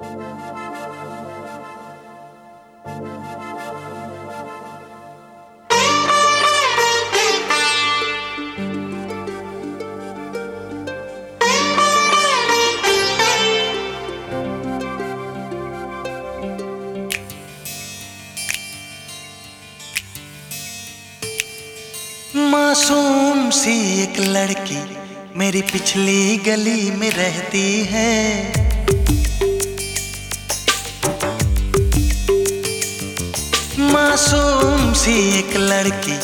मासूम सी एक लड़की मेरी पिछली गली में रहती है। मासूम सी एक लड़की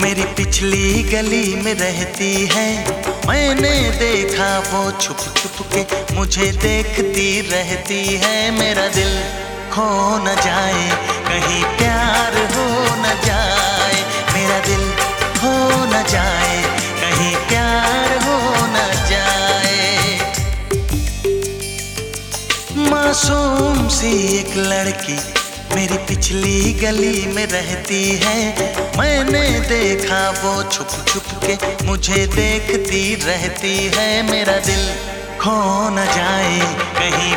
मेरी पिछली गली में रहती है। मैंने देखा वो छुप छुप के मुझे देखती रहती है। मेरा दिल खो न जाए, कहीं प्यार हो न जाए। मेरा दिल खो न जाए, कहीं प्यार हो न जाए। मासूम सी एक लड़की मेरी पिछली गली में रहती है। मैंने देखा वो छुप छुप के मुझे देखती रहती है। मेरा दिल खो न जाए, कहीं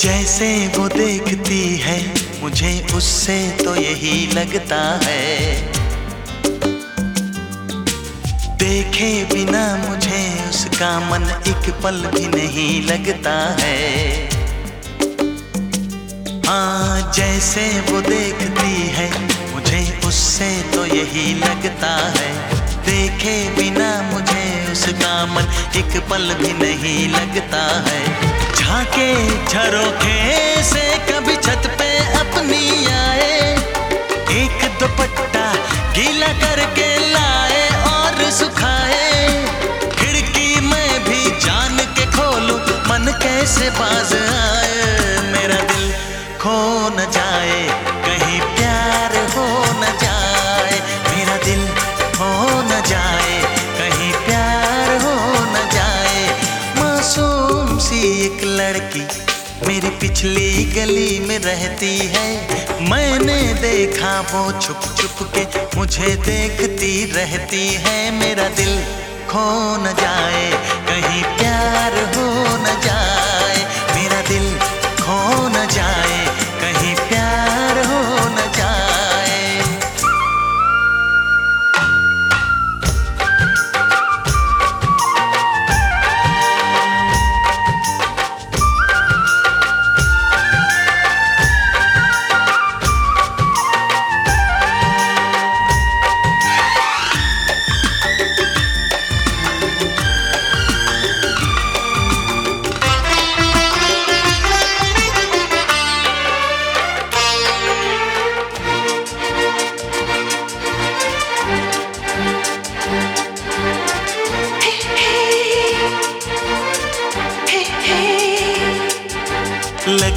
जैसे वो देखती है, मुझे उससे तो यही लगता है। देखे बिना मुझे उसका मन एक पल भी नहीं लगता है। हाँ जैसे वो देखती है, मुझे उससे तो यही लगता है। देखे बिना मुझे उसका मन एक पल भी नहीं लगता है। झाके झरोखे से कभी छत पे अपनी आए। एक दुपट्टा गीला मेरी पिछली गली में रहती है। मैंने देखा वो छुप छुप के मुझे देखती रहती है। मेरा दिल खो न जाए, कहीं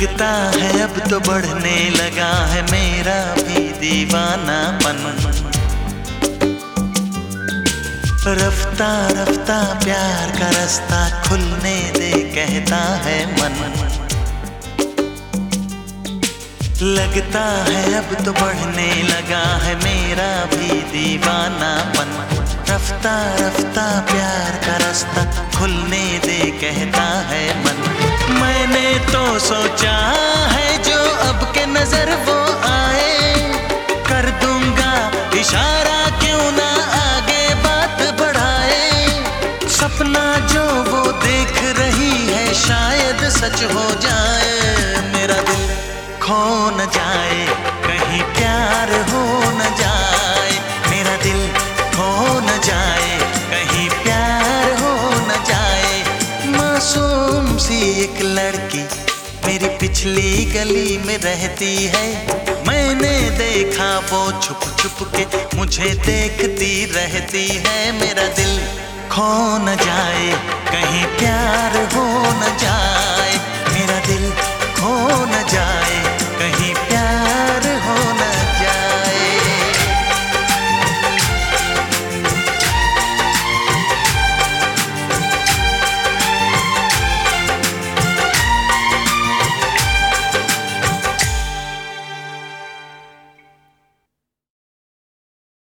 लगता है अब तो बढ़ने लगा है मेरा भी दीवाना मन रफ्ता रफ्ता प्यार का रास्ता खुलने दे कहता है मन। लगता है अब तो बढ़ने लगा है मेरा भी दीवाना मन रफ्ता रफ्ता प्यार का रास्ता खुलने दे कहता है सोचा है जो अब के नज़र वो आए। कर दूँगा इशारा क्यों ना आगे बात बढ़ाए। सपना जो वो देख रही है शायद सच हो जाए। मेरा दिल खो न जाए। मेरी पिछली गली में रहती है। मैंने देखा वो छुप छुप के मुझे देखती रहती है। मेरा दिल खो न जाए, कहीं प्यार हो न जाए। मेरा दिल खो